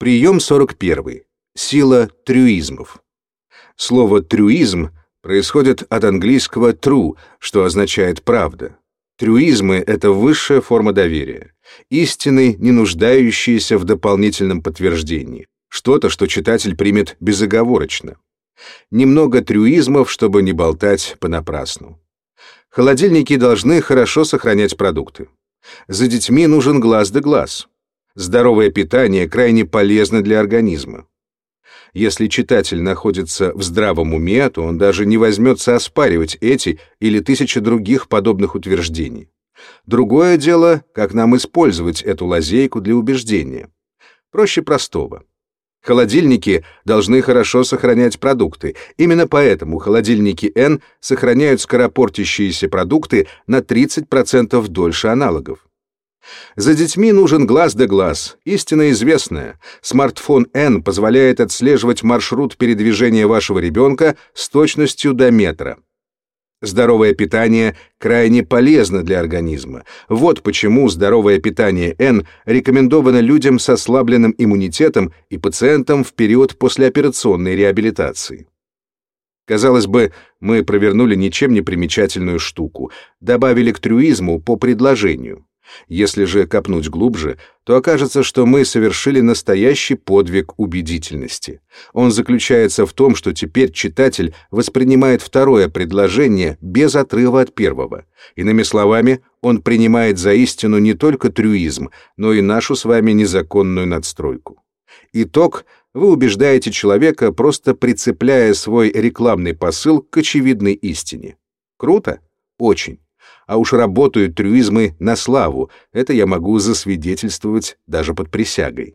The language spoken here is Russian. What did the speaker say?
Прием 41. Сила трюизмов. Слово «трюизм» происходит от английского true, что означает «правда». Трюизмы — это высшая форма доверия, истины, не нуждающиеся в дополнительном подтверждении, что-то, что читатель примет безоговорочно. Немного трюизмов, чтобы не болтать понапрасну. Холодильники должны хорошо сохранять продукты. За детьми нужен глаз да глаз. Здоровое питание крайне полезно для организма. Если читатель находится в здравом уме, то он даже не возьмется оспаривать эти или тысячи других подобных утверждений. Другое дело, как нам использовать эту лазейку для убеждения. Проще простого. Холодильники должны хорошо сохранять продукты. Именно поэтому холодильники N сохраняют скоропортящиеся продукты на 30% дольше аналогов. За детьми нужен глаз да глаз. Истина известная. Смартфон N позволяет отслеживать маршрут передвижения вашего ребенка с точностью до метра. Здоровое питание крайне полезно для организма. Вот почему здоровое питание N рекомендовано людям с ослабленным иммунитетом и пациентам в период послеоперационной реабилитации. Казалось бы, мы провернули ничем не примечательную штуку, добавили к трюизму по предложению. Если же копнуть глубже, то окажется, что мы совершили настоящий подвиг убедительности. Он заключается в том, что теперь читатель воспринимает второе предложение без отрыва от первого. Иными словами, он принимает за истину не только трюизм, но и нашу с вами незаконную надстройку. Итог — вы убеждаете человека, просто прицепляя свой рекламный посыл к очевидной истине. Круто? Очень а уж работают трюизмы на славу, это я могу засвидетельствовать даже под присягой.